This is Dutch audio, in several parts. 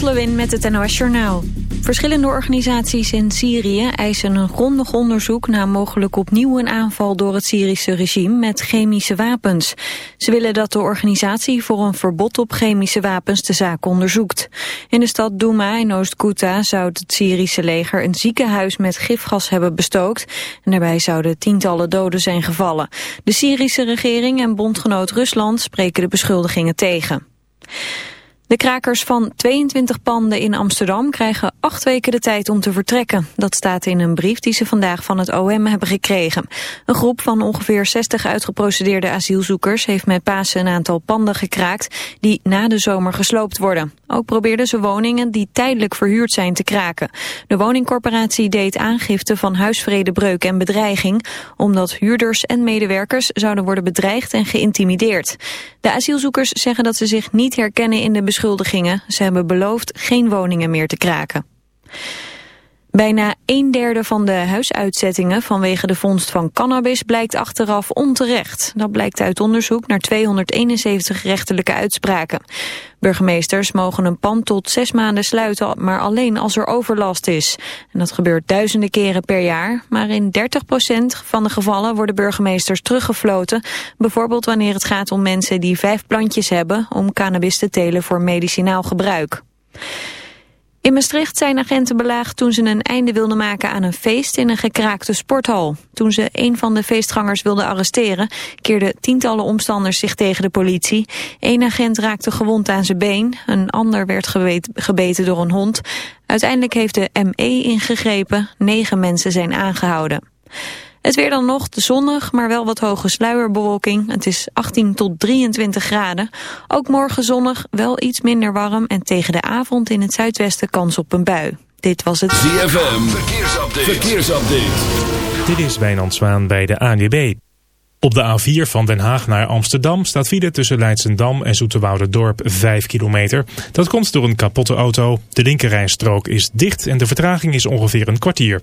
Lot met het NOS Journaal. Verschillende organisaties in Syrië eisen een grondig onderzoek... naar mogelijk opnieuw een aanval door het Syrische regime met chemische wapens. Ze willen dat de organisatie voor een verbod op chemische wapens de zaak onderzoekt. In de stad Douma in Oost-Ghouta zou het Syrische leger... een ziekenhuis met gifgas hebben bestookt... en daarbij zouden tientallen doden zijn gevallen. De Syrische regering en bondgenoot Rusland spreken de beschuldigingen tegen. De krakers van 22 panden in Amsterdam krijgen acht weken de tijd om te vertrekken. Dat staat in een brief die ze vandaag van het OM hebben gekregen. Een groep van ongeveer 60 uitgeprocedeerde asielzoekers heeft met Pasen een aantal panden gekraakt die na de zomer gesloopt worden. Ook probeerden ze woningen die tijdelijk verhuurd zijn te kraken. De woningcorporatie deed aangifte van huisvredebreuk en bedreiging, omdat huurders en medewerkers zouden worden bedreigd en geïntimideerd. De asielzoekers zeggen dat ze zich niet herkennen in de beschuldigingen. Ze hebben beloofd geen woningen meer te kraken. Bijna een derde van de huisuitzettingen vanwege de vondst van cannabis blijkt achteraf onterecht. Dat blijkt uit onderzoek naar 271 rechterlijke uitspraken. Burgemeesters mogen een pand tot zes maanden sluiten, maar alleen als er overlast is. En dat gebeurt duizenden keren per jaar, maar in 30% van de gevallen worden burgemeesters teruggefloten. Bijvoorbeeld wanneer het gaat om mensen die vijf plantjes hebben om cannabis te telen voor medicinaal gebruik. In Maastricht zijn agenten belaagd toen ze een einde wilden maken aan een feest in een gekraakte sporthal. Toen ze een van de feestgangers wilden arresteren, keerden tientallen omstanders zich tegen de politie. Eén agent raakte gewond aan zijn been, een ander werd gebeten door een hond. Uiteindelijk heeft de ME ingegrepen, negen mensen zijn aangehouden. Het weer dan nog, zonnig, maar wel wat hoge sluierbewolking. Het is 18 tot 23 graden. Ook morgen zonnig, wel iets minder warm... en tegen de avond in het zuidwesten kans op een bui. Dit was het ZFM, verkeersupdate. verkeersupdate. Dit is Wijnand Zwaan bij de ANWB. Op de A4 van Den Haag naar Amsterdam staat file tussen Leidsendam en Dorp 5 kilometer. Dat komt door een kapotte auto. De linkerrijstrook is dicht en de vertraging is ongeveer een kwartier.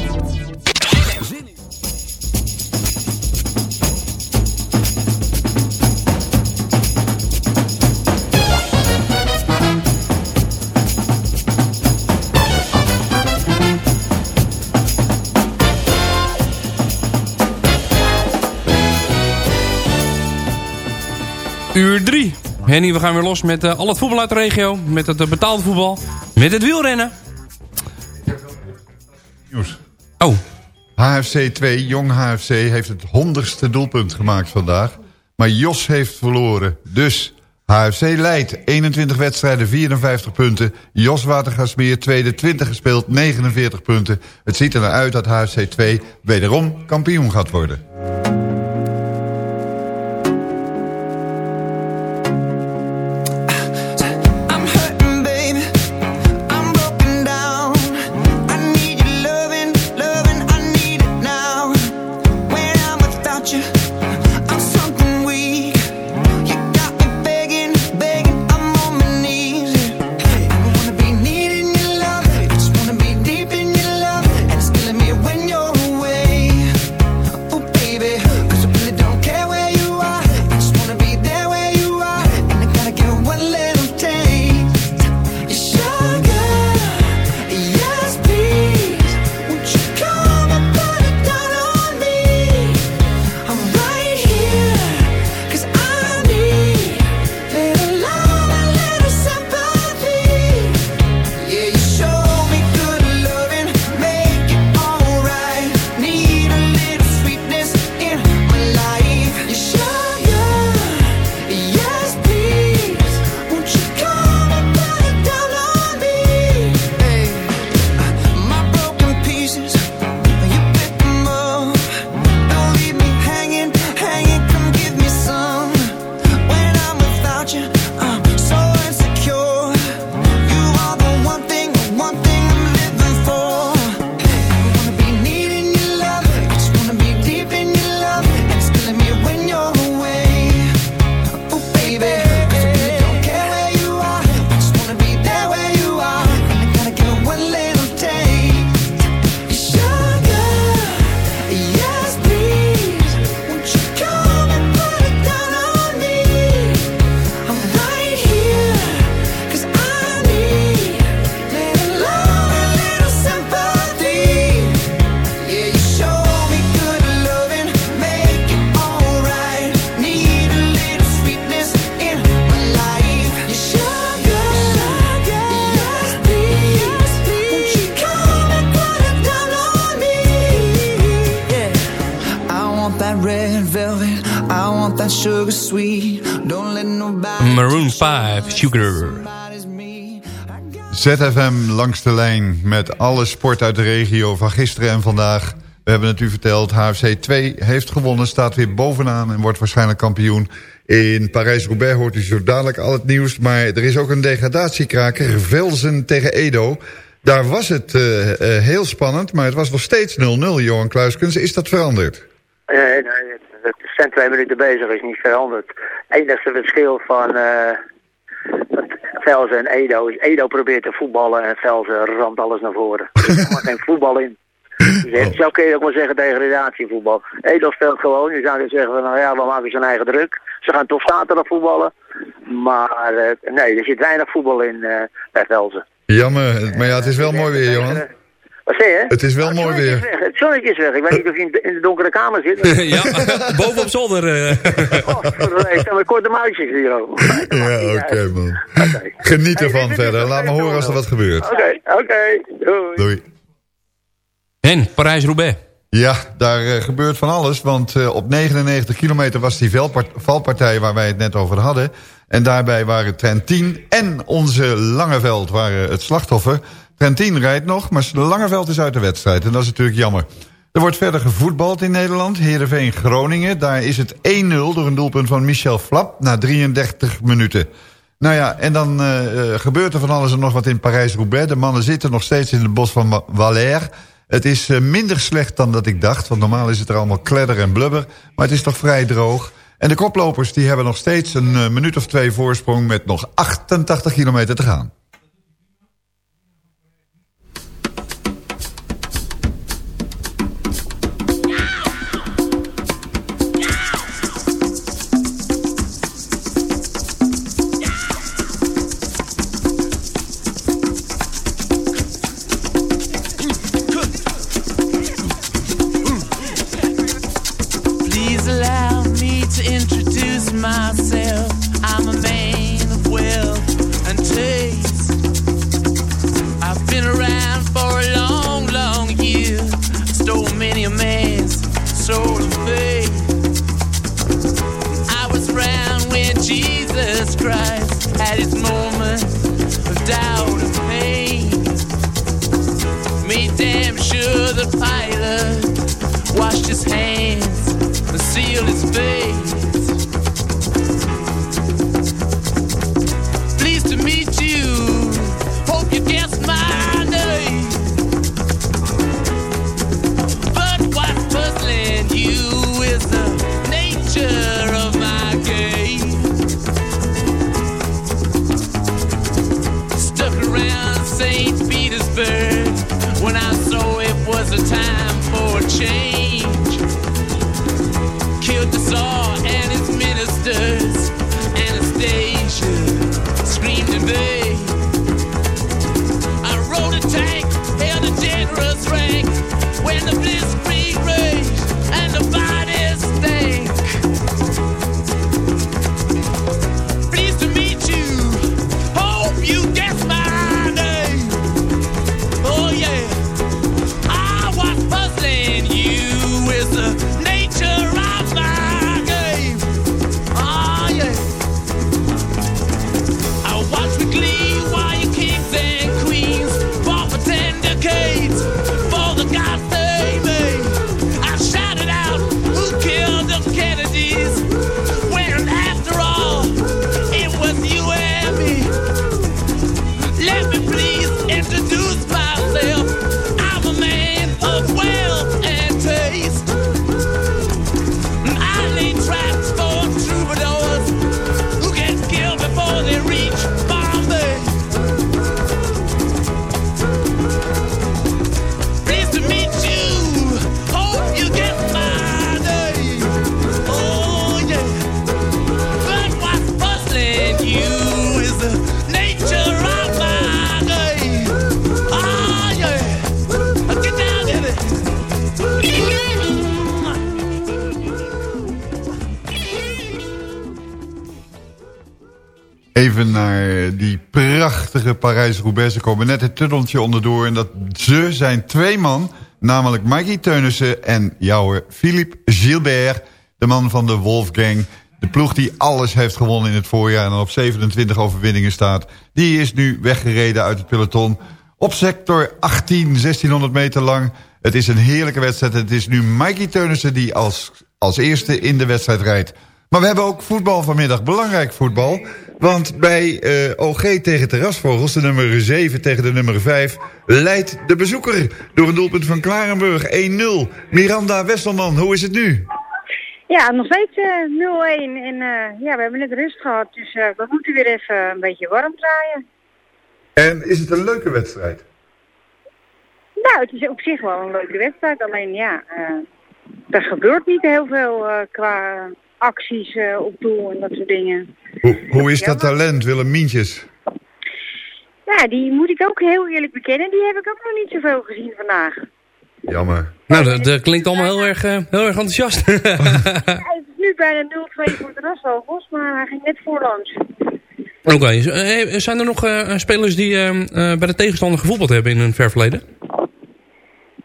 Henny, we gaan weer los met uh, al het voetbal uit de regio. Met het uh, betaalde voetbal. Met het wielrennen. Nieuws. Oh. HFC 2, jong HFC, heeft het honderdste doelpunt gemaakt vandaag. Maar Jos heeft verloren. Dus HFC leidt 21 wedstrijden, 54 punten. Jos Watergasmeer, tweede, 20 gespeeld, 49 punten. Het ziet er naar uit dat HFC 2 wederom kampioen gaat worden. ZFM langs de lijn met alle sport uit de regio van gisteren en vandaag. We hebben het u verteld, HFC 2 heeft gewonnen, staat weer bovenaan... en wordt waarschijnlijk kampioen. In Parijs-Roubaix hoort u zo dadelijk al het nieuws... maar er is ook een degradatiekraker, Velzen tegen Edo. Daar was het uh, uh, heel spannend, maar het was nog steeds 0-0, Johan Kluiskens. Is dat veranderd? Nee, nee, het zijn twee minuten bezig, is niet veranderd. Het enige verschil van... Uh Velzen en Edo. Edo probeert te voetballen en Velzen ramt alles naar voren. Er maar geen voetbal in. Dus zo kun je ook wel zeggen degradatievoetbal. Edo speelt gewoon. Je zou dus zeggen van nou ja, we maken zijn eigen druk. Ze gaan toch zaterdag voetballen. Maar uh, nee, er zit weinig voetbal in uh, bij Velzen. Jammer, maar ja, het is wel mooi weer, Johan. Wat zeg je? Het is wel mooi weer. Weg. Het zonnetje is weg. Ik weet niet of je in de donkere kamer zit. ja, boven op zolder. Uh. oh, ik sta met korte muisjes hier ook. ja, oké okay, man. Okay. Geniet ervan verder. Laat me horen als er wat gebeurt. Oké, oké. Okay. Doei. Doei. En Parijs-Roubaix. Ja, daar uh, gebeurt van alles. Want uh, op 99 kilometer was die valpartij waar wij het net over hadden. En daarbij waren Trentin en onze Langeveld waren het slachtoffer. Trentin rijdt nog, maar Langeveld is uit de wedstrijd. En dat is natuurlijk jammer. Er wordt verder gevoetbald in Nederland. Heerenveen Groningen. Daar is het 1-0 door een doelpunt van Michel Flap na 33 minuten. Nou ja, en dan uh, gebeurt er van alles en nog wat in Parijs-Roubaix. De mannen zitten nog steeds in het bos van Valère. Het is uh, minder slecht dan dat ik dacht. Want normaal is het er allemaal kledder en blubber. Maar het is toch vrij droog. En de koplopers die hebben nog steeds een minuut of twee voorsprong... met nog 88 kilometer te gaan. I was around when Jesus Christ had his moment of doubt and pain. Me, damn sure the pilot washed his hands and sealed his face. the time for a change. Die prachtige Parijs-Roubaix. Komen net het tunneltje onderdoor. En dat ze zijn twee man, namelijk Maggie Teunissen en jouw Philippe Gilbert. De man van de Wolfgang. De ploeg die alles heeft gewonnen in het voorjaar en op 27 overwinningen staat. Die is nu weggereden uit het peloton. Op sector 18, 1600 meter lang. Het is een heerlijke wedstrijd. Het is nu Mikey Teunissen die als, als eerste in de wedstrijd rijdt. Maar we hebben ook voetbal vanmiddag. Belangrijk voetbal. Want bij uh, OG tegen Terrasvogels, de nummer 7 tegen de nummer 5... leidt de bezoeker door een doelpunt van Klarenburg 1-0. Miranda Wesselman, hoe is het nu? Ja, nog steeds uh, 0-1. En uh, ja, we hebben net rust gehad. Dus we moeten weer even een beetje warm draaien. En is het een leuke wedstrijd? Nou, het is op zich wel een leuke wedstrijd. Alleen ja, er gebeurt niet heel veel qua acties op doel en dat soort dingen. Hoe, hoe is dat talent, Willem Mientjes? Ja, die moet ik ook heel eerlijk bekennen. Die heb ik ook nog niet zoveel gezien vandaag. Jammer. Nou, dat, dat klinkt allemaal heel erg, uh, heel erg enthousiast. ja, het is nu bijna 0-2 voor de Rasvogels, maar hij ging net voorlangs. Oké, okay. Eh, zijn er nog uh, spelers die uh, bij de tegenstander gevoetbald hebben in hun ver verleden?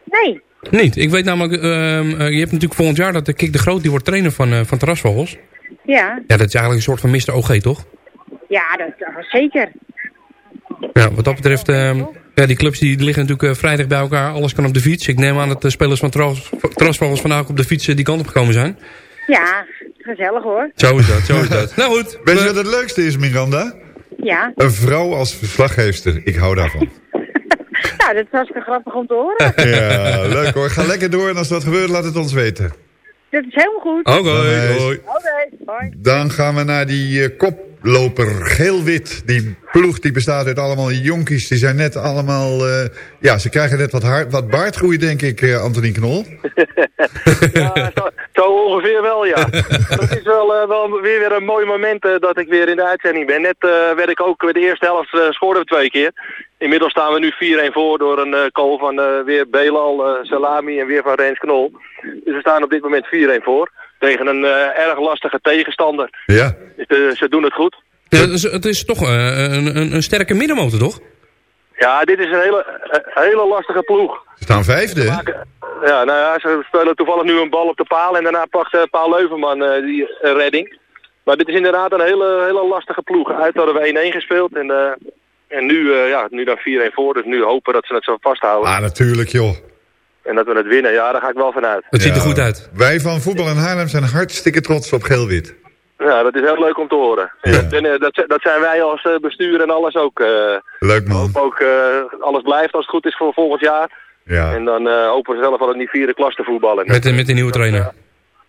Nee. Niet? Ik weet namelijk, ehm, je hebt natuurlijk volgend jaar dat de Kik de Groot, die wordt trainer van, van Terrasvogels. Ja. Ja, dat is eigenlijk een soort van Mr. OG, toch? Ja, dat, zeker. Ja, wat dat betreft, uh, ja, die clubs die liggen natuurlijk uh, vrijdag bij elkaar. Alles kan op de fiets. Ik neem aan dat de spelers van Trasvogels vandaag op de fiets die kant op gekomen zijn. Ja, gezellig hoor. Zo is dat, zo is dat. nou goed. Weet je wat het leukste is, Miranda? Ja. Een vrouw als verslaggeefster. Ik hou daarvan. Nou, dat is hartstikke grappig om te horen. ja, leuk hoor. Ga lekker door en als dat gebeurt, laat het ons weten. Dat is helemaal goed. Oké, okay, hoi. Oké, hoi. Dan gaan we naar die uh, koploper geel-wit. Die ploeg die bestaat uit allemaal jonkies. Die zijn net allemaal... Uh, ja, ze krijgen net wat, haar, wat baardgroei, denk ik, uh, Antonie Knol. ja, zo, zo, ongeveer wel, ja. Het is wel, uh, wel weer, weer een mooi moment dat ik weer in de uitzending ben. Net werd ik ook de eerste helft uh, we twee keer. Inmiddels staan we nu 4-1 voor door een uh, goal van weer Belal, Salami en weer van Rens Knol. Dus we staan op dit moment 4-1 voor. Tegen een uh, erg lastige tegenstander. Ja. Dus, ze doen het goed. Ja, het, is, het is toch een, een, een sterke middenmotor, toch? Ja, dit is een hele, een hele lastige ploeg. Ze staan vijfde, hè? Ja, nou ja, ze spelen toevallig nu een bal op de paal en daarna pakt uh, Paul Leuvenman uh, die uh, redding. Maar dit is inderdaad een hele, hele lastige ploeg. Uit hadden we 1-1 gespeeld en, en nu, ja, nu dan 4-1 voor. Dus nu hopen dat ze het zo vasthouden. Ah, natuurlijk joh. En dat we het winnen, ja, daar ga ik wel vanuit. Het ziet er goed uit. Wij van Voetbal in Haarlem zijn hartstikke trots op geel-wit. Ja, dat is heel leuk om te horen. Ja. En, dat, dat zijn wij als uh, bestuur en alles ook. Uh, leuk man. Hoop ook uh, alles blijft als het goed is voor volgend jaar. Ja. En dan hopen we zelf al in die vierde klas te voetballen. Met, de, met de nieuwe trainer.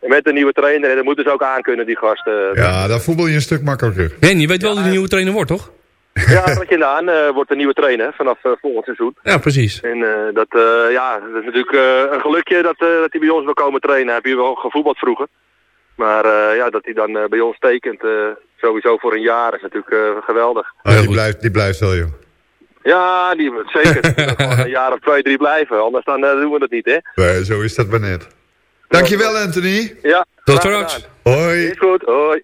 met de nieuwe trainer. En dat moeten ze ook aankunnen, die gasten. Ja, dan voetbal je een stuk makkelijker. Nee, je weet wel ja, wie de nieuwe trainer wordt, toch? Ja, dat je aan uh, wordt de nieuwe trainer vanaf uh, volgend seizoen. Ja, precies. En uh, dat, ja, dat is natuurlijk een gelukje dat, dat hij bij ons wil komen trainen. Heb je wel gevoetbald vroeger. Maar ja, dat hij dan bij ons tekent, sowieso voor een jaar, is natuurlijk geweldig. Ah, die, blijft, die blijft wel, joh. Ja, die moet zeker. gewoon een jaar of twee, drie blijven. Anders dan doen we dat niet, hè. Nee, zo is dat maar net. Dankjewel, Anthony. Ja. Tot straks. Hoi. Is goed, hoi.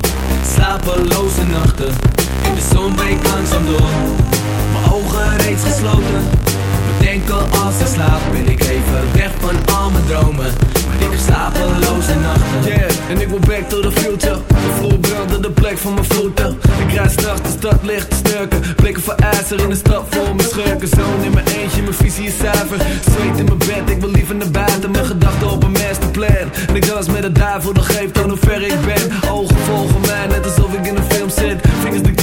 slapeloze nachten. In de zon breekt langzaam door. Mijn ogen reeds gesloten. Bedenken als ik slaap Ben ik even weg van al mijn dromen. Maar ik heb slapeloze nachten. Yeah en ik wil back to the future. De vloer brandde de plek van mijn voeten. Ik rijd straks de stad licht te snurken Blikken voor ijzer in de stad voor mijn schurken. Zoon in mijn eentje, mijn visie is zuiver. Zweet in mijn bed, ik wil liever naar buiten. Mijn gedachten op een masterplan. En ik dans met de duivel, dat geeft aan hoe ver ik ben. Ogen volgen mij, net alsof ik in een film zit. Vingers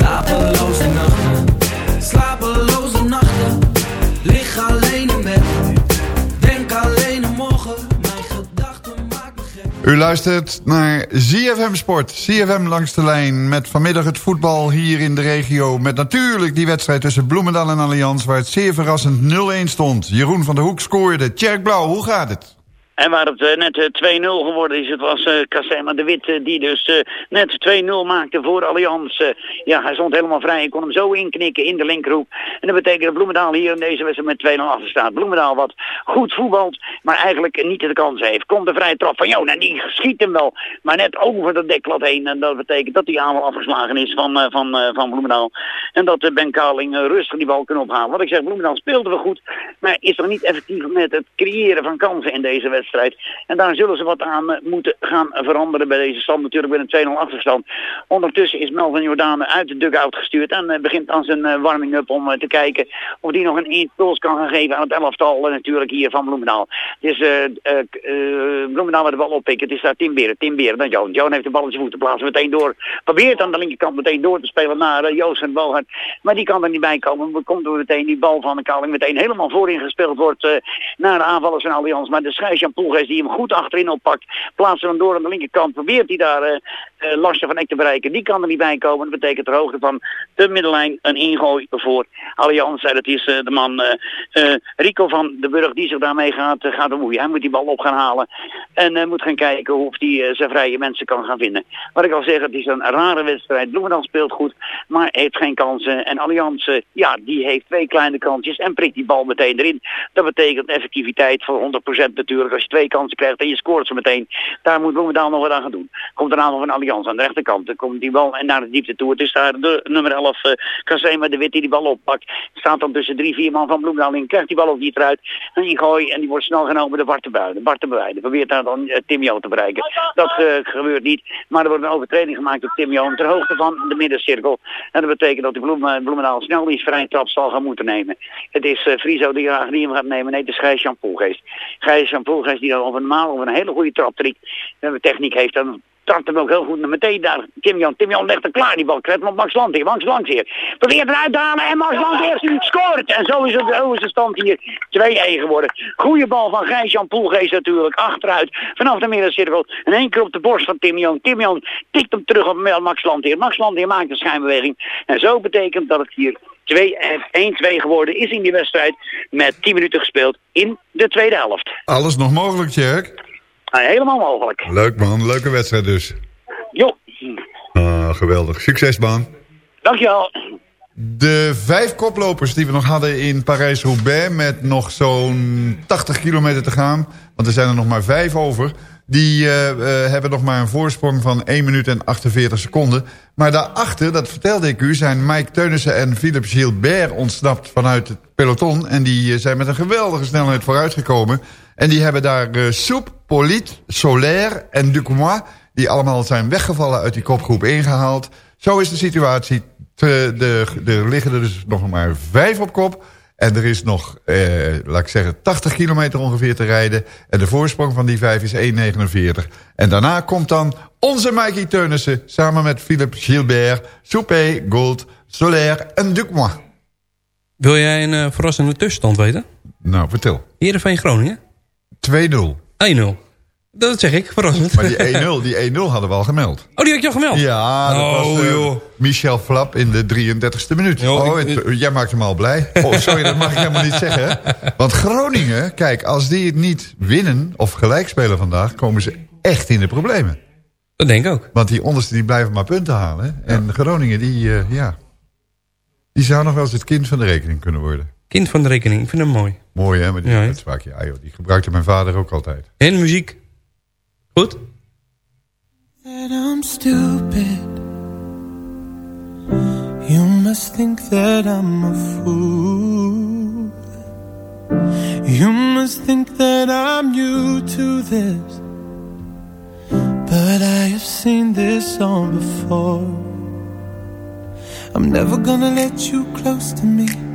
slapeloze nachten Slapeloze nachten Lig alleen in bed Denk alleen aan morgen Mijn gedachten maken me gek U luistert naar ZFM Sport. ZFM langs de lijn met vanmiddag het voetbal hier in de regio. Met natuurlijk die wedstrijd tussen Bloemendaal en Allianz... waar het zeer verrassend 0-1 stond. Jeroen van der Hoek scoorde. Tjerk Blauw, hoe gaat het? En waar het uh, net uh, 2-0 geworden is, het was uh, Kassema de Wit uh, die dus net 2-0 maakte voor Allianz. ja, hij stond helemaal vrij. Ik kon hem zo inknikken in de linkerhoek. En dat betekent dat Bloemendaal hier in deze wedstrijd met 2-0 achter staat. Bloemendaal wat goed voetbalt, maar eigenlijk niet de kans heeft. Komt de vrije trap van Jona, die schiet hem wel. Maar net over de deklat heen. En dat betekent dat die aanval afgeslagen is van, van, van Bloemendaal. En dat Ben Kaling rustig die bal kan ophalen. Wat ik zeg, Bloemendaal speelde we goed. Maar is er niet effectief met het creëren van kansen in deze wedstrijd. En daar zullen ze wat aan moeten gaan veranderen bij deze stand. Natuurlijk met een 2-0 achterstand. Ondertussen is Melvin Jordaan uit de dugout gestuurd. En begint aan zijn warming-up om te kijken of hij nog een impuls kan gaan geven aan het elftal. natuurlijk hier van Bloemendaal. Dus uh, uh, Bloemendaal met de bal oppikken. Het is daar Tim Beren. Tim Beren dan Joan. Joan heeft de bal in zijn voeten plaatsen. Meteen door. Probeert aan de linkerkant meteen door te spelen naar Joost en Balhard. Maar die kan er niet bij komen. Er komt door meteen die bal van de Kaling meteen helemaal voorin gespeeld wordt naar de aanvallers van Allianz. Maar de scheidsjan Poelgeest die hem goed achterin oppakt. Plaatsen hem door aan de linkerkant. Probeert hij daar uh, van Eck te bereiken. Die kan er niet bij komen. Dat betekent ter hoogte van de middenlijn een ingooi voor Allianz. Dat is uh, de man Rico van de Burg die zich daarmee gaat, gaat bemoeien. Hij moet die bal op gaan halen. En moet gaan kijken of hij zijn vrije mensen kan gaan vinden. Wat ik al zeg, het is een rare wedstrijd. Bloemendaal speelt goed, maar heeft geen kansen. En Allianz, ja, die heeft twee kleine kansjes en prikt die bal meteen erin. Dat betekent effectiviteit voor 100% natuurlijk. Als je twee kansen krijgt en je scoort ze meteen. Daar moet Bloemendaal nog wat aan gaan doen. Komt een aantal van Allianz aan de rechterkant. Dan komt die bal naar de diepte toe. Het is daar de nummer 11 uh, Kasema de Wit die die bal oppakt. Staat dan tussen drie, vier man van Bloemendaal in. Krijgt die bal ook niet eruit. En die gooi en die wordt snel genomen door Bart de Buiden. Bart de Buiden probeert daar dan uh, Tim Jo te bereiken. Dat uh, gebeurt niet. Maar er wordt een overtreding gemaakt op Tim Jo ter hoogte van de middencirkel. En dat betekent dat de Bloemen, Bloemendaal snel die vrije trap zal gaan moeten nemen. Het is uh, Friso die, die hem gaat nemen. Nee, het is Gijs Jan Poelgeest. Gijs Jan die dan op een maal of een hele goede traptrick en techniek heeft, dan trapt hem ook heel goed naar meteen daar. Tim Jan, Tim Jan legt er klaar die bal. Krijgt hem op Max Landheer, Max Landheer. Probeert eruit te halen en Max Landheer scoort. En zo is, het, zo is de stand hier 2-1 geworden. Goeie bal van Gijs-Jan Poelgeest natuurlijk. Achteruit, vanaf de middencirkel. En één keer op de borst van Tim Jan. Tim Jan tikt hem terug op Max Landheer. Max Landheer maakt een schijnbeweging. En zo betekent dat het hier 1-2 geworden is in die wedstrijd. Met 10 minuten gespeeld in de tweede helft. Alles nog mogelijk, Jack? Nou, helemaal mogelijk. Leuk man, leuke wedstrijd dus. Jo. Ah, geweldig. Succes man. Dankjewel. De vijf koplopers die we nog hadden in Parijs-Roubaix... met nog zo'n 80 kilometer te gaan... want er zijn er nog maar vijf over... die uh, uh, hebben nog maar een voorsprong van 1 minuut en 48 seconden. Maar daarachter, dat vertelde ik u... zijn Mike Teunissen en Philippe Gilbert ontsnapt vanuit het peloton... en die uh, zijn met een geweldige snelheid vooruitgekomen... En die hebben daar uh, Soep, Polit, Solaire en Ducomois... die allemaal zijn weggevallen uit die kopgroep ingehaald. Zo is de situatie. Te, de, er liggen er dus nog maar vijf op kop. En er is nog, eh, laat ik zeggen, 80 kilometer ongeveer te rijden. En de voorsprong van die vijf is 1,49. En daarna komt dan onze Mikey Teunissen... samen met Philippe Gilbert, Soupé, Gold, Solaire en Ducomois. Wil jij een uh, verrassende tussenstand weten? Nou, vertel. Heerenveen Groningen? 2-0. 1-0. Dat zeg ik, verrassend. Maar die 1-0 die 1-0 hadden we al gemeld. Oh, die had je al gemeld? Ja, dat oh, was uh, joh. Michel Flap in de 33ste minuut. Oh, ik- het- jij maakt hem al blij. Oh, sorry, dat mag ik helemaal niet zeggen. Want Groningen, kijk, als die het niet winnen of gelijk spelen vandaag... komen ze echt in de problemen. Dat denk ik ook. Want die onderste die blijven maar punten halen. En Groningen, die, eh, ja... Die zou nog wel eens het kind van de rekening kunnen worden. Kind van de rekening, ik vind hem mooi. Mooi, hè? Maar die Ja, hè? uitspraak, ja, joh, die gebruikte mijn vader ook altijd. En muziek. Goed? that I'm stupid. You must think that I'm a fool. You must think that I'm new to this. But I have seen this all before. I'm never gonna let you close to me,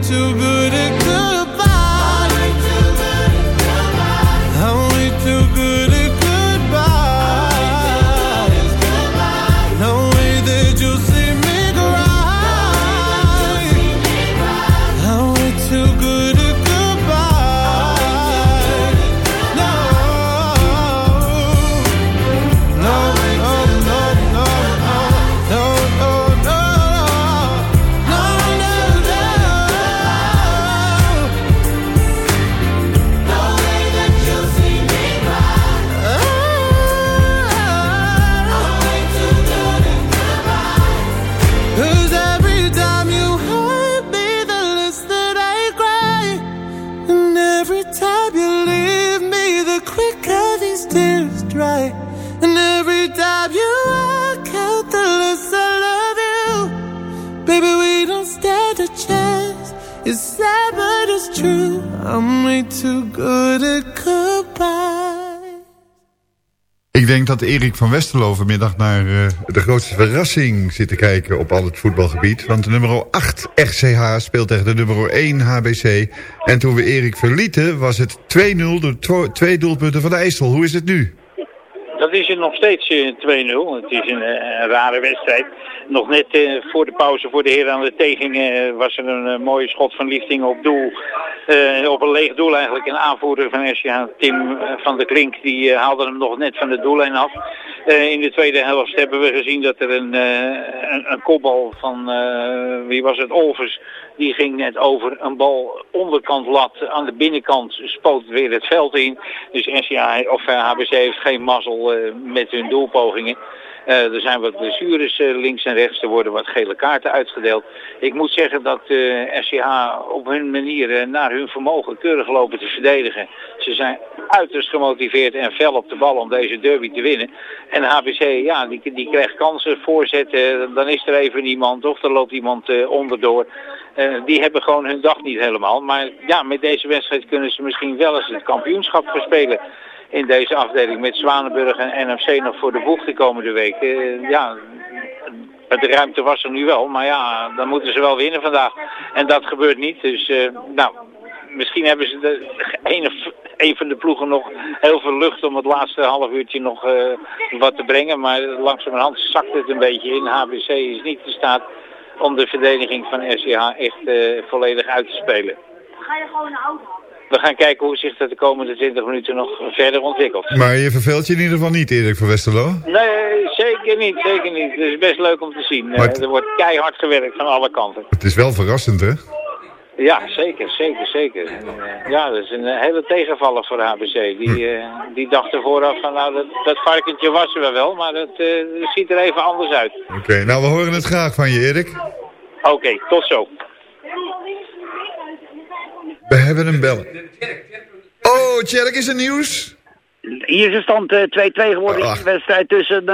too good at denk dat Erik van Westerlo vanmiddag naar eh, de grootste verrassing zit te kijken op al het voetbalgebied. Want de nummer 8 RCH speelt tegen de nummer 1 HBC. En toen we Erik verlieten was het 2-0 door tw- twee doelpunten van de IJssel. Hoe is het nu? Dat is het nog steeds eh, 2-0. Het is een, eh, een rare wedstrijd. Nog net eh, voor de pauze voor de heren aan de teging was er een mooie schot van lichting op doel. Op een leeg doel eigenlijk. Een aanvoerder van SCH, Tim van der Klink, die haalde hem nog net van de doellijn af. In de tweede helft hebben we gezien dat er een, een, een kopbal van, wie was het, Olvers, die ging net over een bal onderkant lat aan de binnenkant spoot weer het veld in. Dus SCA of HBC heeft geen mazzel eh, met hun doelpogingen. Er zijn wat blessures links en rechts. Er worden wat gele kaarten uitgedeeld. Ik moet zeggen dat SCH op hun manier naar hun vermogen keurig lopen te verdedigen. Ze zijn uiterst gemotiveerd en fel op de bal om deze derby te winnen. En HBC, ja, die, die krijgt kansen, voorzetten. Dan is er even iemand of er loopt iemand onderdoor. die hebben gewoon hun dag niet helemaal. Maar ja, met deze wedstrijd kunnen ze misschien wel eens het kampioenschap verspelen in deze afdeling met Zwanenburg en NFC nog voor de boeg de komende week. Uh, ja, de ruimte was er nu wel, maar ja, dan moeten ze wel winnen vandaag. En dat gebeurt niet, dus uh, nou, misschien hebben ze de, een, een van de ploegen nog heel veel lucht om het laatste half uurtje nog uh, wat te brengen. Maar langzamerhand zakt het een beetje in. HBC is niet in staat om de verdediging van SCH echt volledig uit te spelen. Ga je gewoon een auto we gaan kijken hoe zich dat de komende 20 minuten nog verder ontwikkelt. Maar je verveelt je in ieder geval niet, Erik van Westerlo? Nee, zeker niet, zeker niet. Het is best leuk om te zien. er wordt keihard gewerkt van alle kanten. Het is wel verrassend, hè? Ja, zeker, zeker, zeker. Ja, dat is een hele tegenvaller voor HBC. Die, hm. uh, die dacht er vooraf van, nou, dat, dat varkentje was er wel, maar het uh, ziet er even anders uit. Oké, nou, we horen het graag van je, Erik. Oké, tot zo. We hebben een bellen. Oh, Tjerk, is er nieuws? Hier is de stand 2-2 uh, geworden in de wedstrijd tussen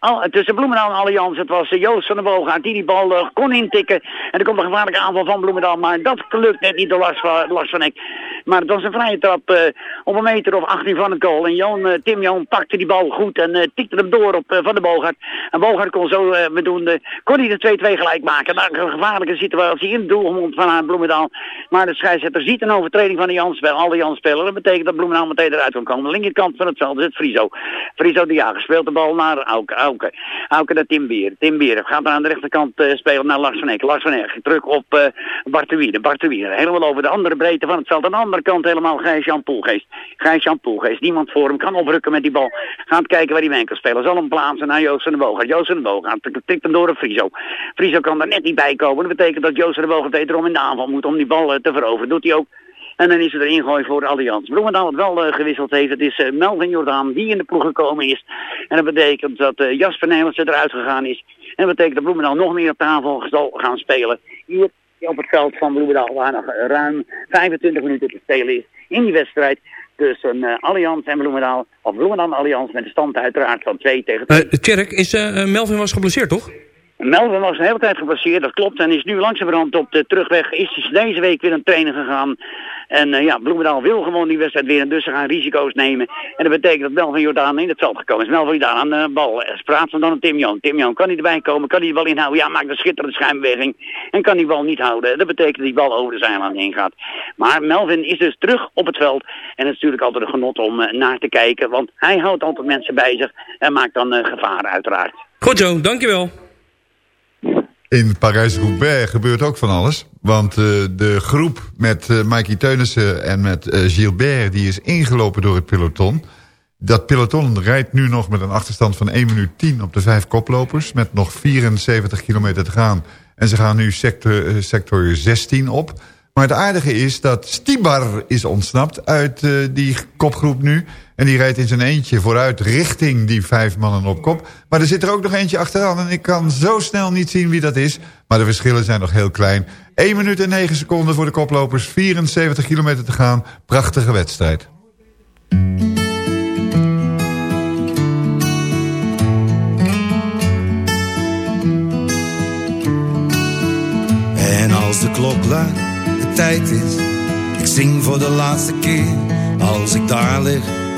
uh, tussen Bloemendaal en Allianz. Het was eh, Joost van der Boogaard die die bal kon intikken. En er komt een gevaarlijke aanval van Bloemendaal. Maar dat lukt net niet door Lars van, Lars van Eck. Maar het was een vrije trap uh, op een meter of 18 van het goal. En Joon, Tim Joon pakte die bal goed en tikte hem door op Van der Boogaard. En Boogaard kon zo bedoelde, kon hij de 2-2 gelijk maken. Nou, een gevaarlijke situatie in het doelmond van Bloemendaal. Maar de scheidsrechter ziet een overtreding van de Jans, bij alle spelen. Dat betekent dat Bloemendaal meteen eruit kan komen. De linkerkant van het veld zit Friso. Friso de Jager speelt de bal naar Auken. Auken. Auken naar Tim Bier. Tim Bier gaat aan de rechterkant uh, spelen naar Lars van Eek. Lars van Eek terug op uh, de Wiede. Bart de Wiede. Helemaal over de andere breedte van het veld. De andere kant helemaal Gijs-Jan Poelgeest. Gijs-Jan Poelgeest. Niemand voor hem kan oprukken met die bal. Gaat kijken waar die man kan spelen. Zal hem plaatsen naar Joost van de Boogaard. Joost van de Boogaard tikt hem door een Friso. Friso kan er net niet bij komen. Dat betekent dat Joost van de Boogaard wederom in de aanval moet om die bal uh, te veroveren. Doet hij ook. En dan is er ingooi voor de Allianz. Bloemendaal het wel uh, gewisseld heeft. Het is uh, Melvin Jordaan die in de ploeg gekomen is. En dat betekent dat uh, Jasper Nijmers eruit gegaan is. En dat betekent dat Bloemendaal nog meer op tafel zal gaan spelen. Hier op het veld van Bloemendaal waar nog ruim 25 minuten te spelen is in die wedstrijd tussen uh, Allianz en Bloemendaal. Of Bloemendaal en Allianz met de stand uiteraard van 2 tegen 2. Uh, Tjerk, is Melvin was geblesseerd toch? Melvin was een hele tijd gepasseerd, dat klopt. En is nu langzamerhand op de terugweg. Is deze week weer een trainer gegaan. En uh, ja, Bloemendaal wil gewoon die wedstrijd winnen. Dus ze gaan risico's nemen. En dat betekent dat Melvin Jordaan in het veld gekomen is. Melvin Jordaan aan de bal. Spraat dan een Tim Jan. Tim Jan, kan hij erbij komen? Kan hij de bal inhouden? Ja, maakt een schitterende schijnbeweging. En kan die bal niet houden. Dat betekent dat die bal over de zijlijn heen gaat. Maar Melvin is dus terug op het veld. En het is natuurlijk altijd een genot om uh, naar te kijken. Want hij houdt altijd mensen bij zich. En maakt dan uh, gevaar uiteraard. Goed zo, dankjewel in Parijs-Roubaix gebeurt ook van alles. Want uh, de groep met uh, Mikey Teunissen en met uh, Gilbert... die is ingelopen door het peloton. Dat peloton rijdt nu nog met een achterstand van 1 minuut 10 op de vijf koplopers... met nog 74 kilometer te gaan. En ze gaan nu sector, sector 16 op... Maar het aardige is dat Stibar is ontsnapt uit die kopgroep nu. En die rijdt in zijn eentje vooruit richting die vijf mannen op kop. Maar er zit er ook nog eentje achteraan. En ik kan zo snel niet zien wie dat is. Maar de verschillen zijn nog heel klein. 1 minuut en 9 seconden voor de koplopers. 74 kilometer te gaan. Prachtige wedstrijd. En als de klok laat tijd is. Ik zing voor de laatste keer als ik daar lig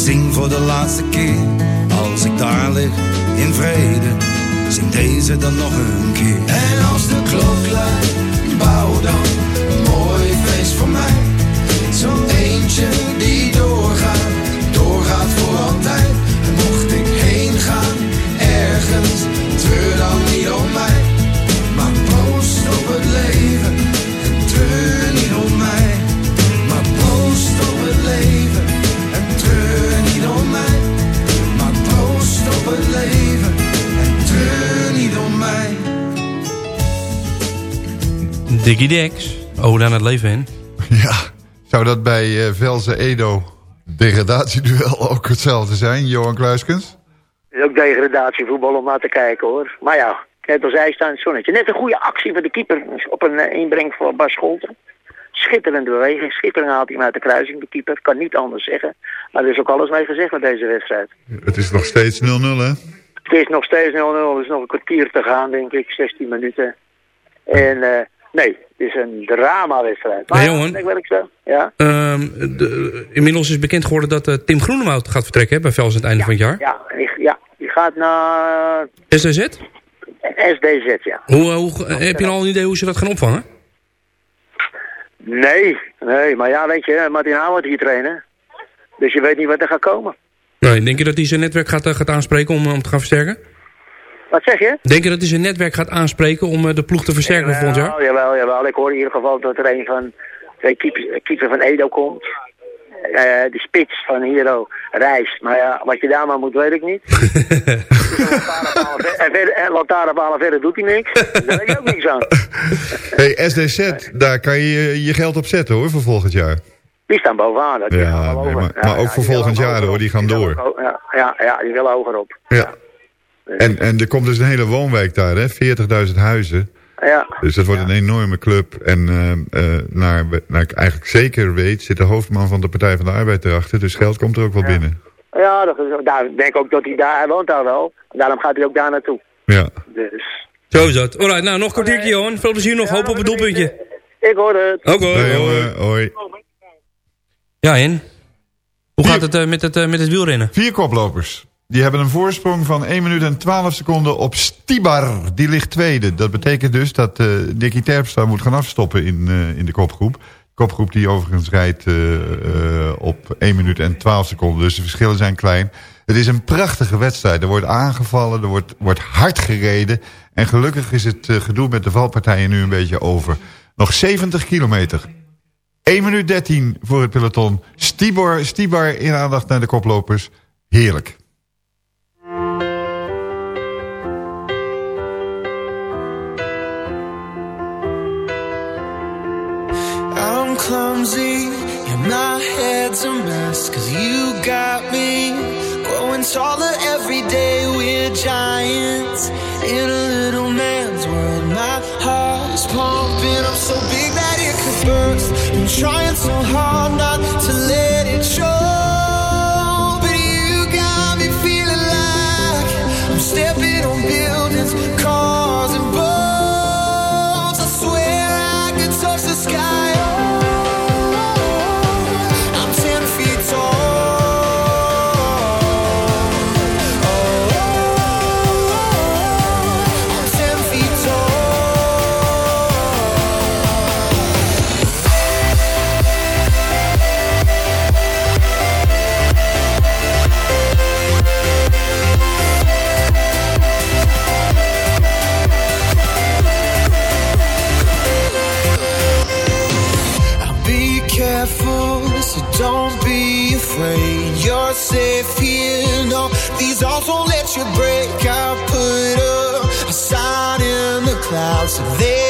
Zing voor de laatste keer. Als ik daar lig in vrede, zing deze dan nog een keer. En als de klok luidt, bouw dan een mooi feest voor mij. Zo'n eentje die doorgaat, doorgaat voor altijd. Mocht ik heen gaan, ergens, Diggy Dex. Oh, aan het leven in. Ja, zou dat bij eh Velze Edo degradatieduel ook hetzelfde zijn, Johan Kluiskens? Het is ook degradatievoetbal om naar te kijken hoor. Maar ja, net als hij staat in het zonnetje. Net een goede actie van de keeper op een eh, inbreng van Bas Scholten. Schitterende beweging, schitterend haalt hij hem uit de kruising, de keeper. Kan niet anders zeggen. Maar er is ook alles mee gezegd met deze wedstrijd. Het is nog steeds 0-0, hè? Het is nog steeds 0-0, er is nog een kwartier te gaan, denk ik, 16 minuten. En eh, nee, het is een drama-wedstrijd. Maar Hey, jongen. ik zo. Ja, Ehm, de, inmiddels is bekend geworden dat eh, Tim Groenewoud gaat vertrekken hè, bij Vels aan het einde van het jaar. ja, die, ja, die gaat naar SDZ? SDZ, ja. Hoe, hoe, eh, heb je al een idee hoe ze dat gaan opvangen? Nee, nee, maar ja, weet je, Martin wordt hier trainen. Dus je weet niet wat er gaat komen. Nee, denk je dat hij zijn netwerk gaat, eh, gaat aanspreken om, eh, om te gaan versterken? Wat zeg je? Denk je dat hij zijn netwerk gaat aanspreken om eh, de ploeg te versterken volgend jaar? Jawel, jawel, jawel. Ik hoor in ieder geval dat er een van twee keeper, keeper van Edo komt. Eh, de spits van Hero reist. Maar ja, wat je daar maar moet, weet ik niet. en lantaarnpalen verder doet hij niks. Daar heb je ook niks aan. Hey, SDZ, daar kan je je geld op zetten hoor, voor volgend jaar. Die staan bovenaan. Dat Ja, nee, maar, maar ook voor volgend jaar hoor, die gaan door. Ja, ja, ja, die willen hogerop. Ja. En, en er komt dus een hele woonwijk daar, hè? 40.000 huizen. Ja. Dus dat wordt een enorme club. En eh, eh, naar, naar ik eigenlijk zeker weet, zit de hoofdman van de Partij van de Arbeid erachter. Dus geld komt er ook wel binnen. Ja, dat is, daar ik denk ook dat hij daar, hij woont daar wel. Daarom gaat hij ook daar naartoe. Ja. Dus. Zo is dat. Alright, nou nog een kwartiertje Johan. Veel plezier nog. Hoop op een doelpuntje. Ik hoor het. Ook hoor. Jongen, hoi. Ja, en? Hoe gaat het eh, met, het, met het wielrennen? Vier koplopers. Die hebben een voorsprong van 1 minuut en 12 seconden op Stibar. Die ligt tweede. Dat betekent dus dat Nicky Terpstra moet gaan afstoppen in, uh, in de kopgroep. Kopgroep die overigens rijdt uh, op 1 minuut en 12 seconden. Dus de verschillen zijn klein. Het is een prachtige wedstrijd. Er wordt aangevallen, er wordt, wordt hard gereden. En gelukkig is het gedoe met de valpartijen nu een beetje over. Nog 70 kilometer. 1 minuut 13 voor het peloton. Stibar, Stibar in aandacht naar de koplopers. Heerlijk. Clumsy, and my head's a mess. Cause you got me growing taller every day. We're giants in a little man's world. My heart is pumping up so big that it could burst. I'm trying so hard not to let it show. Clouds so they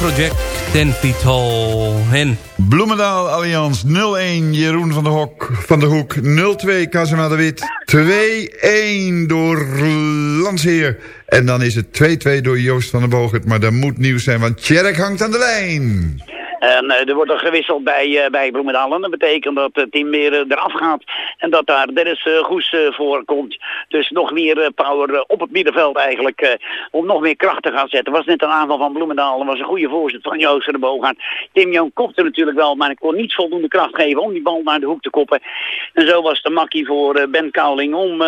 Afrojack, 10 feet. En Bloemendaal Allianz 0-1 Jeroen van de, Hok, van de Hoek 0-2 Kazema de Wit 2-1 door Landsheer en dan is het 2-2 door Joost van der Bogert maar dat moet nieuws zijn want Tjerk hangt aan de lijn En eh, er wordt er gewisseld bij, eh, bij Bloemendaal. En dat betekent dat Tim weer eh, eraf gaat. En dat daar Dennis Goes voor komt. Dus nog meer power op het middenveld eigenlijk. Om nog meer kracht te gaan zetten. was net een aanval van Bloemendaal. Dat was een goede voorzet van Joost van de Boogaard. Tim Joon kopte natuurlijk wel. Maar ik kon niet voldoende kracht geven om die bal naar de hoek te koppen. En zo was de makkie voor Ben Kouling om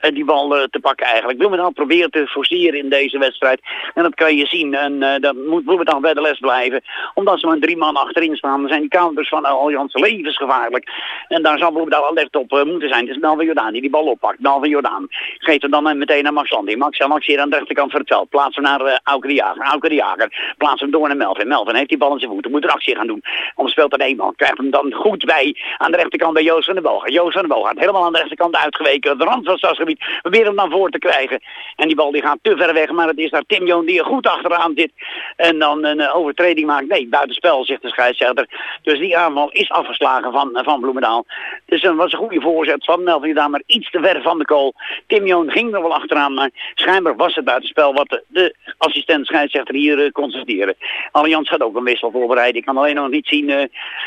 die bal te pakken eigenlijk. Bloemendaal probeert te forceren in deze wedstrijd. En dat kan je zien. En dat moet Bloemendaal bij de les blijven. Omdat ze maar drie man achterin staan. Dan zijn die counters van Allianz levensgevaarlijk. En daar zal Bloemendaal alert op uh, moeten zijn. Het is Melvin Jordaan die die bal oppakt. Melvin Jordaan geeft hem dan meteen naar Max Landy. Max, hier aan de rechterkant veld. Plaats hem naar uh, Auke de Jager. Auke de Jager. Plaats hem door naar Melvin. Melvin heeft die bal in zijn voeten. Moet er actie gaan doen. Om speelt er een man. Krijgt hem dan goed bij aan de rechterkant bij Joost van de Boog. Joost van de Boog gaat helemaal aan de rechterkant uitgeweken. De rand van het stadsgebied. Probeert hem dan voor te krijgen. En die bal die gaat te ver weg. Maar het is daar Tim Joon die er goed achteraan zit. En dan een overtreding maakt. Nee, buitenspel zegt de scheidsrechter. Dus die aanval is afgeslagen van, uh, van Bloemendaal. Dus dat was een goede voorzet van Melvin Jordaan. Maar iets te ver van de goal. Tim Joon ging er wel achteraan. Maar schijnbaar was het buitenspel wat de, de assistent scheidsrechter hier uh, constateren. Allianz gaat ook een wissel voorbereiden. Ik kan alleen nog niet zien uh,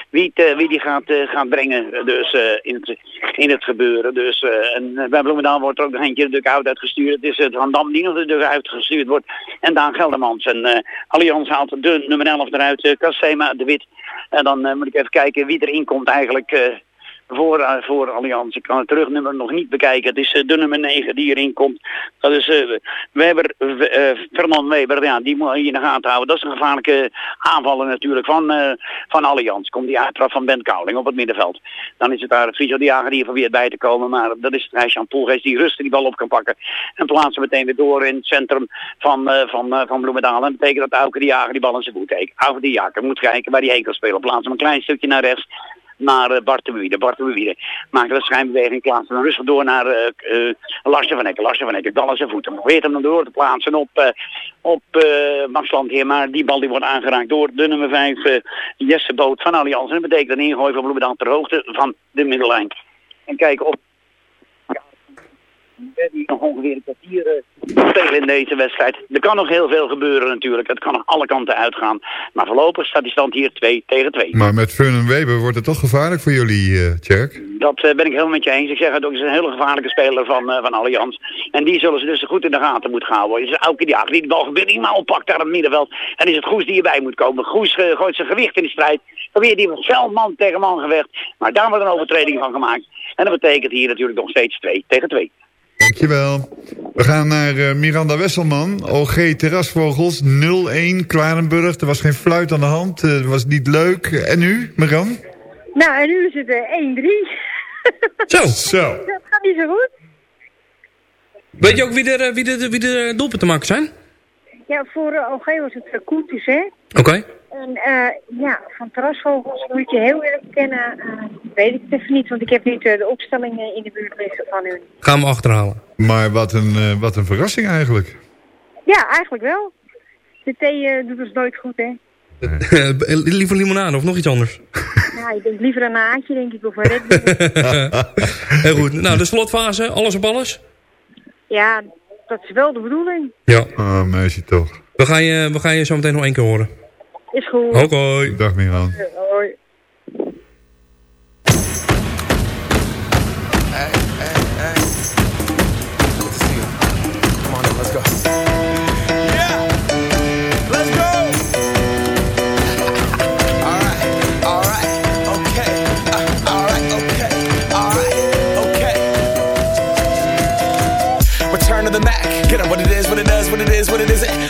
wie, wie die gaat, brengen dus, in, het, in het gebeuren. Dus, en bij Bloemendaal wordt er ook nog eentje de dugout uitgestuurd. Het is het Van Dam die nog de dugout uitgestuurd wordt. En Daan Geldermans. En Allianz haalt de nummer 11 eruit. Cassema de Wit. En dan uh, moet ik even kijken wie erin komt eigenlijk... Uh, voor, uh, voor Allianz. Ik kan het terugnummer nog niet bekijken. Het is uh, de nummer 9 die erin komt. Dat is uh, Weber, Fernand Weber. Ja, die moet je in de gaten houden. Dat is een gevaarlijke aanvaller natuurlijk van, van Allianz. Komt die uittrap van Ben Kouling op het middenveld. Dan is het daar Friso de Jager die probeert bij te komen. Maar dat is Jean Poelgeest die rustig die bal op kan pakken. En plaatsen meteen weer door in het centrum van, van, van Bloemendaal. En dat betekent dat Auke de Jager die bal in zijn voet heeft. Auke de Jager moet kijken waar hij heen kan spelen. Plaatsen hem een klein stukje naar rechts naar uh, Bart de Buide. Bart de maakt een schijnbeweging, plaatsen dan rustig door naar uh, van Ekken. Larsje van Ekken, bal aan zijn voeten. Probeert hem dan door te plaatsen op, op Max Landheer. Maar die bal die wordt aangeraakt door de nummer 5 uh, Jesse Boot van Allianz. En dat betekent een ingooi van Bloemendaal ter hoogte van de middellijn. En kijken op die nog ongeveer een kwartier uh, spelen in deze wedstrijd. Er kan nog heel veel gebeuren natuurlijk. Het kan nog alle kanten uitgaan. Maar voorlopig staat die stand hier 2 tegen 2. Maar met Fun Weber wordt het toch gevaarlijk voor jullie, uh, Tjerk? Dat uh, ben ik helemaal met je eens. Ik zeg het ook, is een hele gevaarlijke speler van, uh, van Allianz. En die zullen ze dus goed in de gaten moeten houden. Het is elke die die de bal minimaal oppakt daar op het middenveld. En is het Goes die erbij moet komen. Goes gooit zijn gewicht in de strijd. Probeert die fel man tegen man gevecht. Maar daar wordt een overtreding van gemaakt. En dat betekent hier natuurlijk nog steeds 2 tegen 2. Dankjewel. We gaan naar uh, Miranda Wesselman. OG Terrasvogels 0-1 Klarenburg. Er was geen fluit aan de hand. Het uh, was niet leuk. En nu, Miran? Nou, en nu is het uh, 1-3. Zo. Zo. Dat gaat niet zo goed. Weet je ook wie er, wie de, wie de doelpunten maken zijn? Ja, voor uh, OG was het uh, Koeltjes, hè? Oké. Okay. En uh, ja, van terrasvogels moet je heel eerlijk kennen, uh, weet ik het even niet, want ik heb niet uh, de opstellingen in de buurt liggen van hun. Gaan we achterhalen. Maar wat een, uh, wat een verrassing eigenlijk. Ja, eigenlijk wel. De thee uh, doet ons nooit goed, hè. liever limonade of nog iets anders? Ja, ik denk liever een naadje, denk ik, of een Red Heel goed. Nou, de slotfase, alles op alles? Ja, dat is wel de bedoeling. Ja. Oh, meisje toch. We gaan je, we gaan je zo meteen nog één keer horen. Is goed. Hoi, hoi. Dag Miran. Hoi. Hey, hey, hey. Good to see you. Come on, let's go.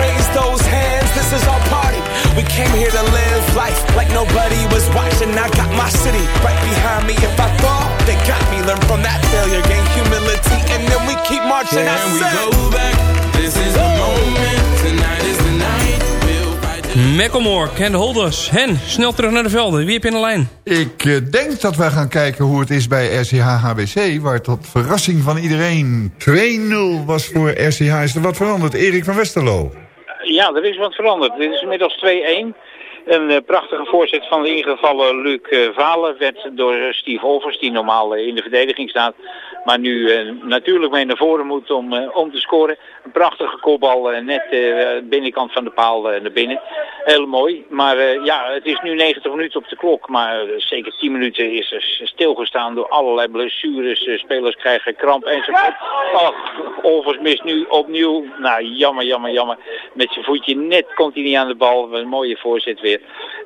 Raise those hands, this is our party. We came here to live life like nobody was watching. I got my city right behind me. If I fall, they got me. Learn from that failure, gain humility, and then we keep marching. Can we go back? This is the moment. Tonight is the night. Macklemore, Can't Hold Us. Hen, snel terug naar de velden. Wie heb je in de lijn? Ik eh, denk dat wij gaan kijken hoe het is bij RCH HBC... waar tot verrassing van iedereen 2-0 was voor RCH. Is er wat veranderd? Erik van Westerlo. Ja, er is wat veranderd. Dit is inmiddels 2-1. Een eh, prachtige voorzet van de ingevallen Luc eh, Valen werd door eh, Steve Olvers, die normaal eh, in de verdediging staat, maar nu eh, natuurlijk mee naar voren moet om, eh, om te scoren. Een prachtige kopbal, eh, net eh, binnenkant van de paal eh, naar binnen. Heel mooi. Maar eh, ja, het is nu 90 minuten op de klok, maar eh, zeker 10 minuten is er stilgestaan door allerlei blessures. Eh, spelers krijgen kramp enzovoort. Oh, Olvers mist nu opnieuw. Nou, jammer, jammer, jammer. Met zijn voetje net komt hij niet aan de bal. Een mooie voorzet weer,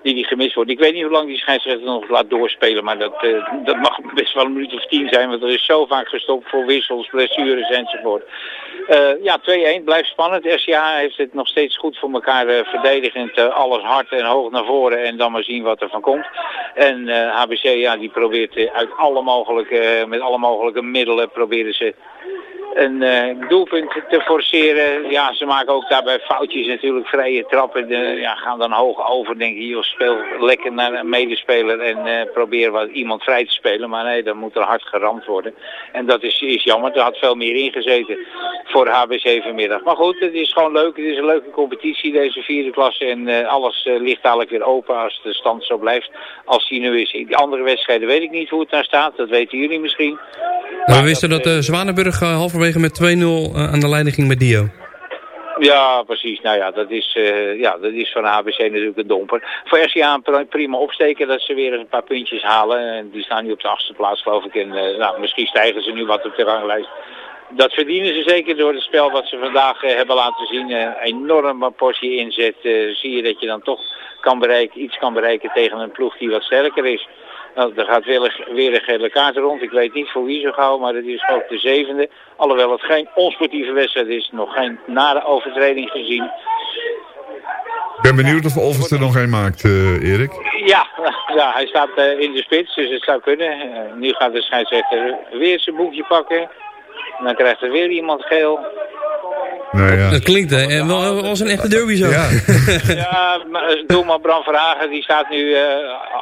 die die gemist wordt. Ik weet niet hoe lang die scheidsrechter nog laat doorspelen, maar dat, eh, dat mag best wel een minuut of tien zijn, want er is zo vaak gestopt voor wissels, blessures enzovoort. Eh, ja, 2-1 blijft spannend. RCA heeft het nog steeds goed voor elkaar eh, verdedigend. alles hard en hoog naar voren en dan maar zien wat er van komt. En HBC, ja, die probeert uit alle mogelijke, met alle mogelijke middelen proberen ze een eh, doelpunt te forceren. Ja, ze maken ook daarbij foutjes natuurlijk. Vrije trappen ja, gaan dan hoog over. Denk je, speel lekker naar een medespeler en eh, probeer wat, iemand vrij te spelen. Maar nee, dan moet er hard geramd worden. En dat is, is jammer. Er had veel meer ingezeten voor HBC vanmiddag. Maar goed, het is gewoon leuk. Het is een leuke competitie, deze vierde klasse. En eh, alles ligt dadelijk weer open als de stand zo blijft als die nu is. In die andere wedstrijden weet ik niet hoe het daar staat. Dat weten jullie misschien. Maar we wisten dat eh Zwanenburg eh, met 2-0 eh, aan de leiding ging met Dio. Ja, precies. Nou ja, dat is, eh, ja, dat is van ABC natuurlijk een domper. Voor RCA prima opsteken dat ze weer een paar puntjes halen. En die staan nu op de achtste plaats geloof ik. En eh, nou, misschien stijgen ze nu wat op de ranglijst. Dat verdienen ze zeker door het spel wat ze vandaag hebben laten zien. Een enorme portie inzet. zie je dat je dan toch kan bereiken, iets kan bereiken tegen een ploeg die wat sterker is. Nou, er gaat weer, weer een gele kaart rond. Ik weet niet voor wie zo gauw, maar het is ook de zevende. Alhoewel het geen onsportieve wedstrijd is. Nog geen nare overtreding gezien. Ik ben benieuwd of Olvers er nog een maakt, uh, Erik. Ja, ja, hij staat uh, in de spits, dus het zou kunnen. Uh, nu gaat de scheidsrechter weer zijn boekje pakken. En dan krijgt er weer iemand geel. Nou ja. Dat klinkt hè, wel als een echte derby zo. Ja, ja maar, doelman Bram Verhagen die staat nu uh,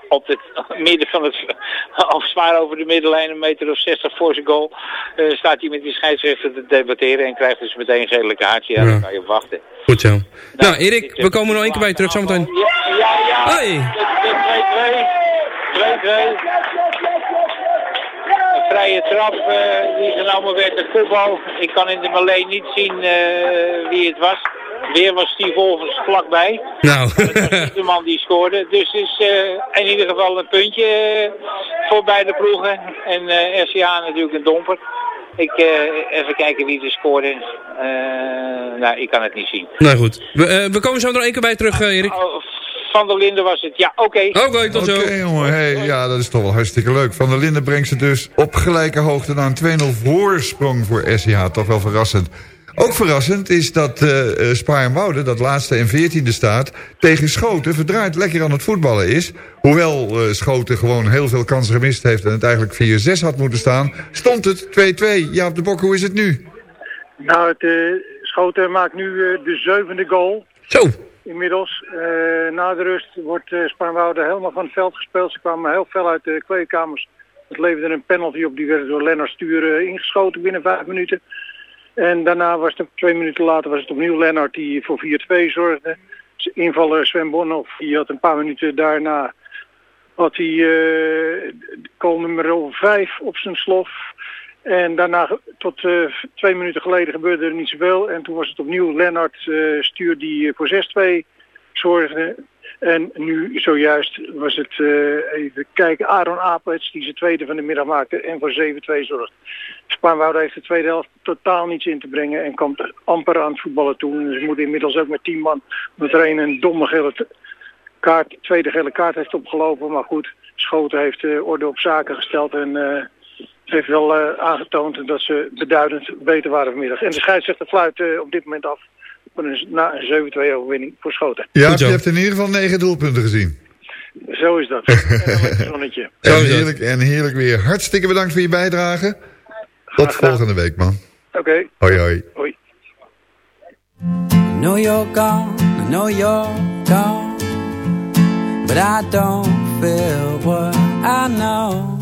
op het midden van het, of zwaar over de middenlijn, een meter of 60 voor zijn goal. Uh, staat hij met die scheidsrechter te debatteren en krijgt dus meteen een gele kaartje. Ja, ja. dan kan je wachten. Goed zo. Nou, nou Erik, we komen nog één keer bij je terug zometeen. Ja, ja, ja. Hoi. De 2-2. 2-2 vrije trap uh, die genomen werd, de voetbal. Ik kan in de melee niet zien uh, wie het was. Weer was Steve Olvers vlakbij. Nou. Het de man die scoorde. Dus is uh, in ieder geval een puntje voor beide ploegen. En RCA natuurlijk een domper. Ik, even kijken wie er scoorde. nou, ik kan het niet zien. Nou goed. We, we komen zo nog één keer bij terug, Erik. Oh, van der Linden was het. Ja, oké. Oké, okay, tot zo. Oké, jongen. Hey, ja, dat is toch wel hartstikke leuk. Van der Linden brengt ze dus op gelijke hoogte naar een 2-0 voorsprong voor SCH. Toch wel verrassend. Ook verrassend is dat uh, Spaar en Wouden, dat laatste en veertiende staat... tegen Schoten verdraaid lekker aan het voetballen is. Hoewel uh, Schoten gewoon heel veel kansen gemist heeft... en het eigenlijk 4-6 had moeten staan... stond het 2-2. Ja, op de bok, hoe is het nu? Nou, het, uh, Schoten maakt nu de zevende goal. Zo inmiddels. Uh, na de rust wordt uh, Spaarnwoude helemaal van het veld gespeeld. Ze kwamen heel fel uit de kleedkamers. Het leverde een penalty op. Die werd door Lennart Sturen ingeschoten binnen vijf minuten. En daarna was het, twee minuten later was het opnieuw Lennart die voor 4-2 zorgde. Invaller Sven Bonhoff, die had een paar minuten daarna had hij uh, nummer 5 op zijn slof. En daarna, tot uh, twee minuten geleden, gebeurde er niet zoveel. En toen was het opnieuw Lennart uh, Stuur die voor 6-2 zorgde. En nu zojuist was het, uh, even kijken, Aaron Apels die zijn tweede van de middag maakte en voor 7-2 zorgde. Spaanwouden heeft de tweede helft totaal niets in te brengen en komt amper aan het voetballen toe. Dus ze moeten inmiddels ook met 10 man, omdat er een, domme gele kaart, tweede gele kaart heeft opgelopen. Maar goed, Schoten heeft orde op zaken gesteld en heeft wel uh, aangetoond dat ze beduidend beter waren vanmiddag. En de scheidsrechter fluit uh, op dit moment af een, na een 7-2 overwinning voor Schoten. Ja, je hebt in ieder geval negen doelpunten gezien. Zo is dat. en zonnetje. En heerlijk, en heerlijk weer. Hartstikke bedankt voor je bijdrage. Tot volgende week, man. Oké. Okay. Hoi, hoi. Hoi. I know you're gone, I know you're gone But I don't feel what I know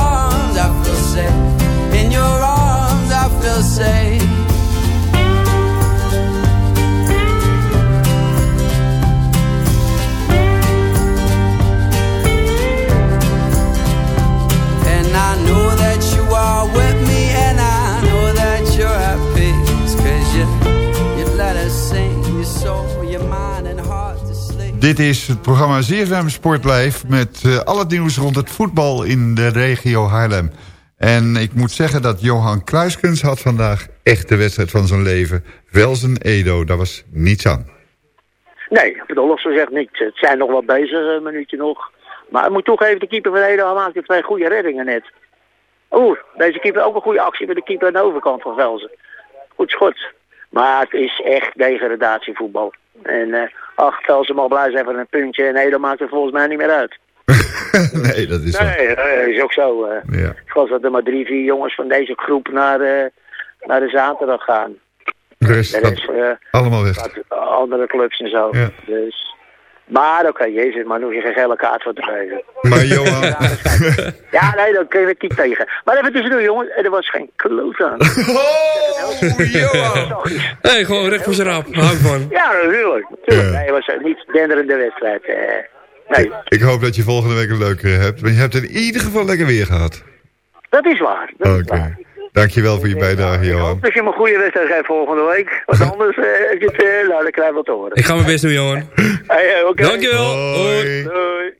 In your arms, I feel I you are with me, I know that let us heart. Dit is het programma ZFM Sportlijf met alle al het nieuws rond het voetbal in de regio Haarlem. En ik moet zeggen dat Johan Kruiskens had vandaag echt de wedstrijd van zijn leven. Velsen-Edo, daar was niets aan. Nee, bedoel, ze zegt niets. Het zijn nog wel bezig, een minuutje nog. Maar ik moet toegeven, de keeper van Edo maakte twee goede reddingen net. Oeh, deze keeper ook een goede actie met de keeper aan de overkant van Velzen. Goed schot. Maar het is echt degradatievoetbal. En uh, ach, Velzen mag blij zijn van een puntje en Edo maakt er volgens mij niet meer uit. nee, dat is Nee, dat is ook zo. Uh. Ja. Ik geloof dat er maar drie, vier jongens van deze groep naar de, naar de zaterdag gaan. De rest De rest, uh, allemaal weg. andere clubs en zo. Ja. Dus. Maar oké, jezus, maar hoef je geen gele kaart voor te geven. Maar Johan... ja, nee, dan kun je het niet tegen. Maar even tussendoor, jongen, er was geen kloot aan. Oh, Johan! Nee, gewoon recht voor zijn raap. Hou van. Ja, natuurlijk. natuurlijk. Nee, het was niet denderende wedstrijd. eh. Nee, Ik hoop dat je volgende week een leukere hebt. Want je hebt in ieder geval lekker weer gehad. dat is waar. Dat Oké. waar. Dankjewel voor je bijdrage, Johan. Dus je me een goede wedstrijd geeft volgende week. Want anders eh, is het, eh, nou, krijg je wat te horen. Ik ga mijn best doen, Johan. Hey, oké. Dankjewel. Hoi. Doei.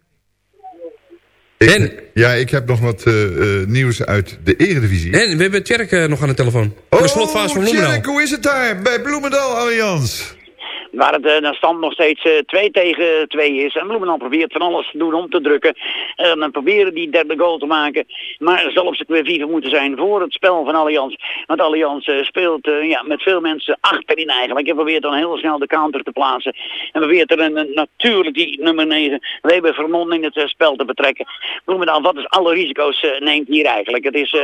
Ik- ja, ik heb nog wat eh, eh, nieuws uit de eredivisie. En we hebben Tjerk nog aan de telefoon. de slotfase van Bloemendaal. Tjerk, hoe is het daar bij Bloemendaal Allianz? Waar het uh, stand nog steeds 2 tegen 2 is. En Bloemendaal probeert van alles te doen om te drukken. En dan proberen die derde goal te maken. Maar zal op weer vier moeten zijn voor het spel van Allianz. Want Allianz speelt ja, met veel mensen achterin eigenlijk. En probeert dan heel snel de counter te plaatsen. En probeert er een, natuurlijk die nummer 9 Weber Vermon in het spel te betrekken. Bloemendaal, wat is alle risico's neemt hier eigenlijk? Het is,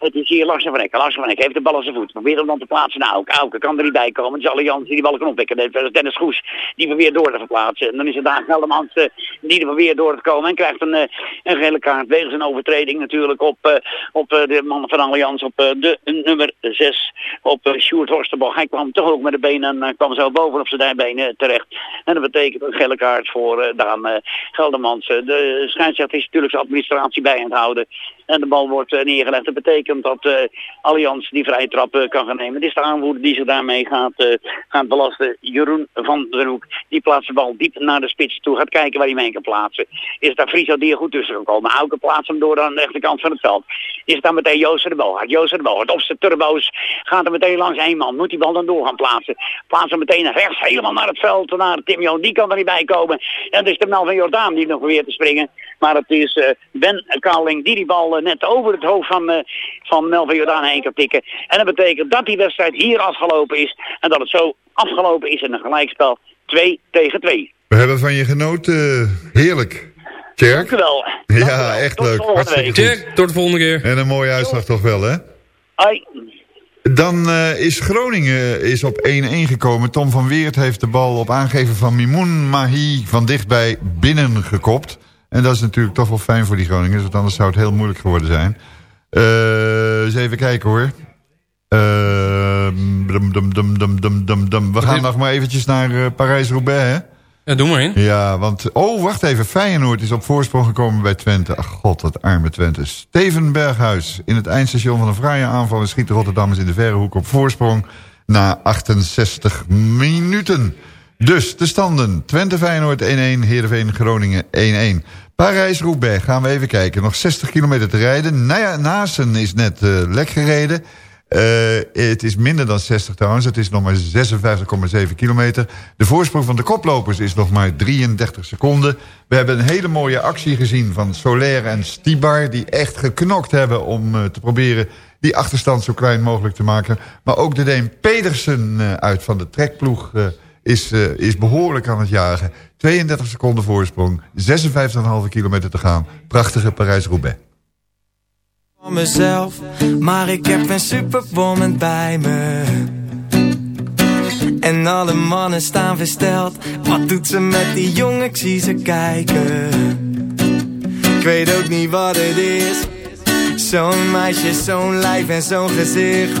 het is hier Lars van Eck. Lars van Eck heeft de bal aan zijn voet. Probeert hem dan te plaatsen naar Auken. Auken kan er niet bij komen. Het is die die bal kan oppikken. Dennis Goes, die probeert door te verplaatsen. En dan is het daar Geldemans uh, die er probeert door te komen. En krijgt een, uh, een gele kaart wegens een overtreding natuurlijk op, op de man van Allianz. Op de nummer 6, op uh, Sjoerd Horstenbach. Hij kwam toch ook met de benen en kwam zo boven op zijn dijbenen terecht. En dat betekent een gele kaart voor Daan Geldemans. de scheidsrechter is natuurlijk zijn administratie bij het houden. En de bal wordt neergelegd. Dat betekent dat Allianz die vrije trap kan gaan nemen. Het is de aanvoerder die zich daarmee gaat, gaat belasten. Jeroen van den Hoek. Die plaatst de bal diep naar de spits toe. Gaat kijken waar hij mee kan plaatsen. Is het daar Friso die er goed tussen gekomen. Auken plaatst hem door aan de rechterkant van het veld. Is het dan meteen Joost de bal. Joost de bal. Op zijn turbo's gaat er meteen langs één man. Moet die bal dan door gaan plaatsen. Plaatst hem meteen rechts helemaal naar het veld. Naar Tim Joon. Die kan er niet bij komen. En het is de Melvin Jordaan die nog probeert te springen. Maar het is uh, Ben Kaling die die bal uh, net over het hoofd van, uh, van Melvin Jordaan heen kan tikken. En dat betekent dat die wedstrijd hier afgelopen is. En dat het zo afgelopen is in een gelijkspel 2 tegen 2. We hebben van je genoten. Heerlijk. Tjerk? Dank u wel. Ja, Dank u wel. echt tot leuk. Hartstikke Tjerk, tot de volgende keer. En een mooie uitslag toch wel, hè? Hoi. Dan uh, is Groningen is op 1-1 gekomen. Tom van Weert heeft de bal op aangeven van Mimoun Mahi van dichtbij binnengekopt. En dat is natuurlijk toch wel fijn voor die Groningers, want anders zou het heel moeilijk geworden zijn. Uh, eens even kijken hoor. Uh, dum, dum, dum, dum, dum, dum, dum. We gaan nog maar eventjes naar uh, Parijs-Roubaix, hè? Ja, doe maar in. Ja, want... Oh, wacht even. Feyenoord is op voorsprong gekomen bij Twente. Ach god, dat arme Twente. Steven Berghuis in het eindstation van een fraaie aanval... en schiet de Rotterdammers in de verre hoek op voorsprong... na 68 minuten. Dus de standen. Twente-Feyenoord 1-1, Heerenveen-Groningen 1-1. Parijs-Roubaix, gaan we even kijken. Nog 60 kilometer te rijden. Nou ja, Naasten is net uh, lek gereden... Uh, het is minder dan 60 trouwens. Het is nog maar 56,7 kilometer. De voorsprong van de koplopers is nog maar 33 seconden. We hebben een hele mooie actie gezien van Soler en Stibar... die echt geknokt hebben om uh, te proberen die achterstand zo klein mogelijk te maken. Maar ook de Deen Pedersen uit van de trekploeg is, is behoorlijk aan het jagen. 32 seconden voorsprong, 56,5 kilometer te gaan. Prachtige Parijs-Roubaix van mezelf, maar ik heb een superwoman bij me. En alle mannen staan versteld. Wat doet ze met die jongen? Ik zie ze kijken. Ik weet ook niet wat het is. Zo'n meisje, zo'n lijf en zo'n gezicht.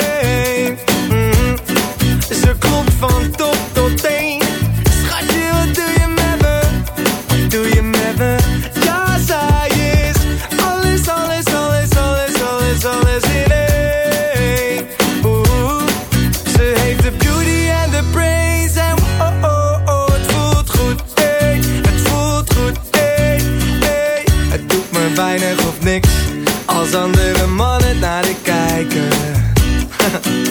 Van top tot teen. Schatje, wat doe je met me? Doe je met me? Ja, zij is alles, alles, alles, alles, alles, alles in één. Oeh, ze heeft de beauty en de brains en oh, oh, oh, het voelt goed, ey. Het voelt goed, ey, ey. Het doet me weinig of niks als andere mannen naar de kijken.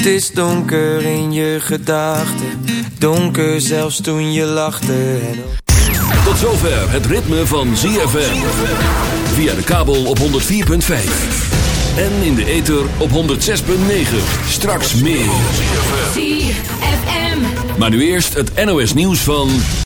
Het is donker in je gedachten, donker zelfs toen je lachte. En... Tot zover het ritme van ZFM. Via de kabel op 104.5. En in de ether op 106.9. Straks meer. Maar nu eerst het NOS nieuws van...